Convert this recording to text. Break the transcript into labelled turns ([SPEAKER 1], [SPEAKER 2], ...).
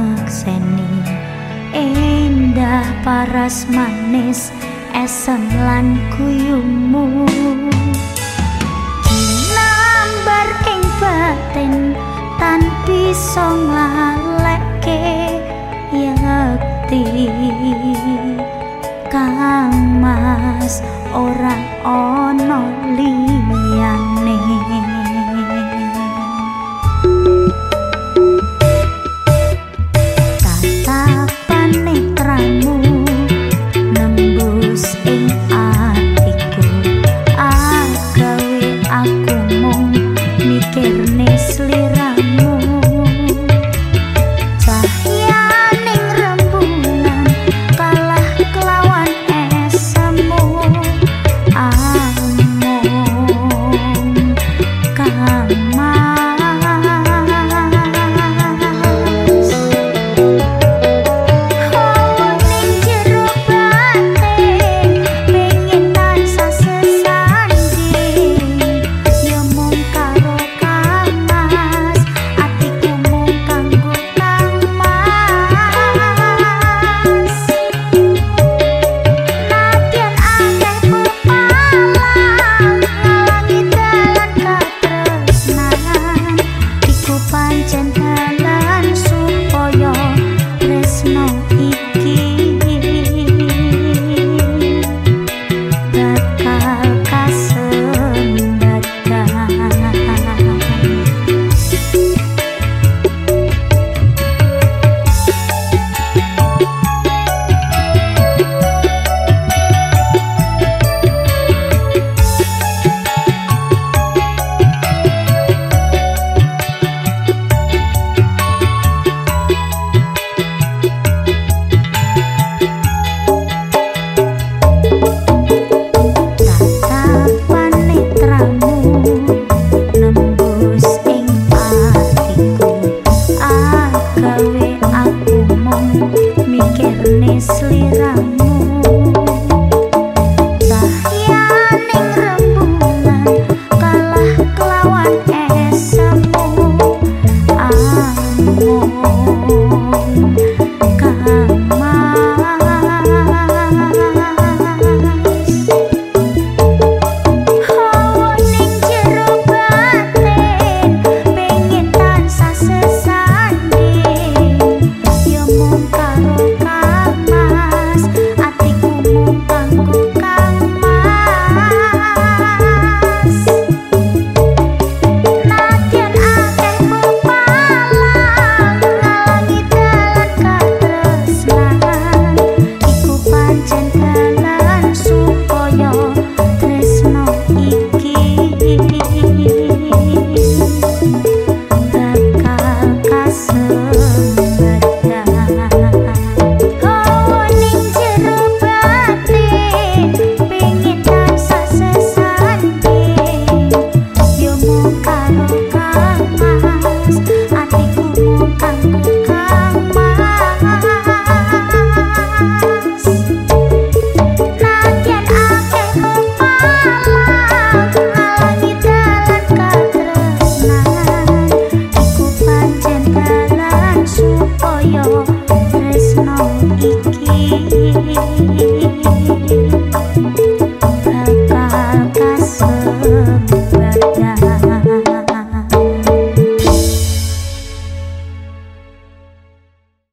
[SPEAKER 1] ngakseni endah paras manis esem lan kuyumu. Nambar ing batin tan bisa ngaleke Yakti kang mas orang ana liyane. seliramu. lòng